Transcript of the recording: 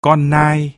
con nai.